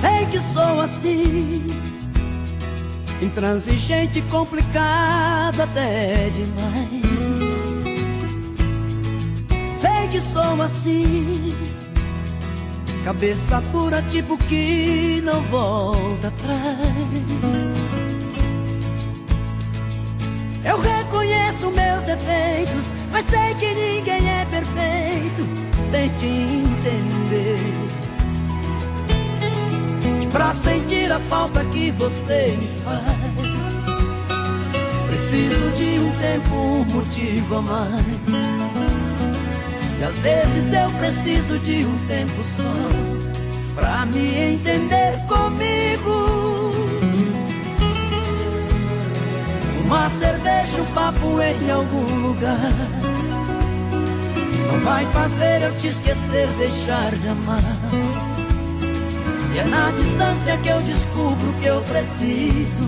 Sei que sou assim, intransigente, complicado até demais. Sei que sou assim, cabeça dura, tipo que não volta atrás. Eu reconheço meus defeitos, mas sei que ninguém é perfeito. Tente entender. Pra sentir a falta que você me faz Preciso de um tempo, um motivo a mais E às vezes eu preciso de um tempo só Pra me entender comigo Uma cerveja, um papo em algum lugar Não vai fazer eu te esquecer, deixar de amar e é na distância que eu descubro que eu preciso.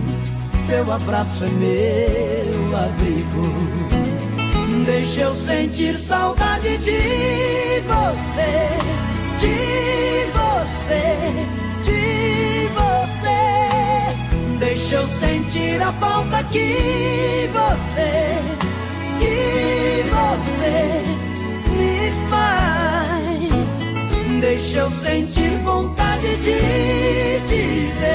Seu abraço é meu abrigo. Deixa eu sentir saudade de você, a falta que você, que você me faz. Deixa eu sentir vontade de te ver,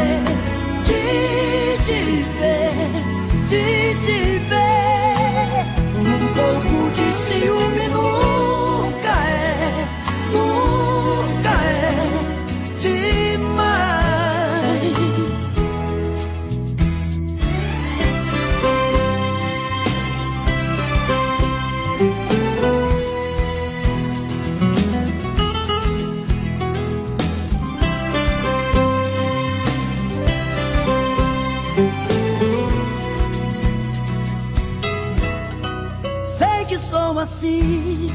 assim.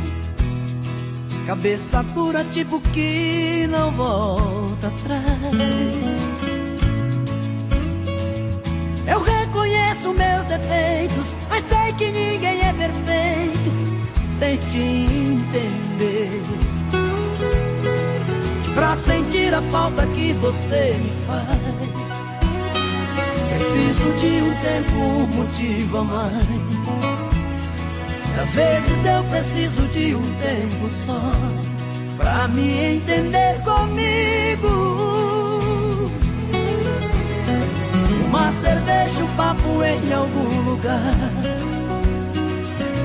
Cabeça dura tipo que não volta atrás. Eu reconheço meus defeitos Mas sei que ninguém é perfeito. Tente entender. Pra sentir a falta que você me faz. Preciso de um tempo, um motivo a mais às vezes eu preciso de um tempo só Pra me entender comigo. Uma cerveja, um papo em algum lugar.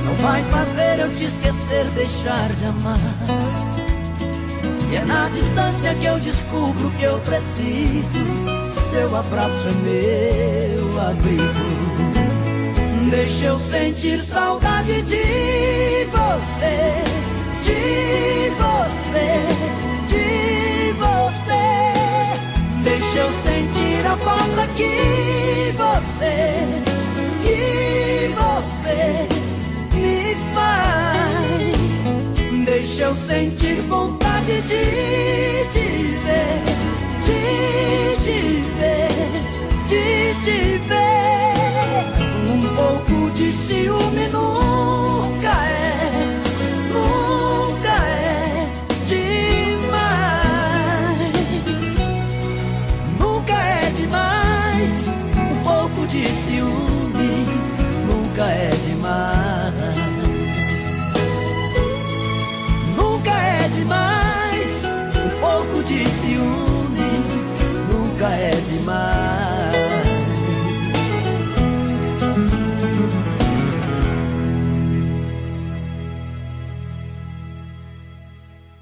Não vai fazer eu te esquecer, deixar de amar. E é na distância que eu descubro que eu preciso. Seu abraço é meu abrigo Deixa eu sentir saudade de você, de você, de você. Deixa eu sentir a falta que você, que você me faz. Deixa eu sentir vontade de mais um pouco de ciúme nunca é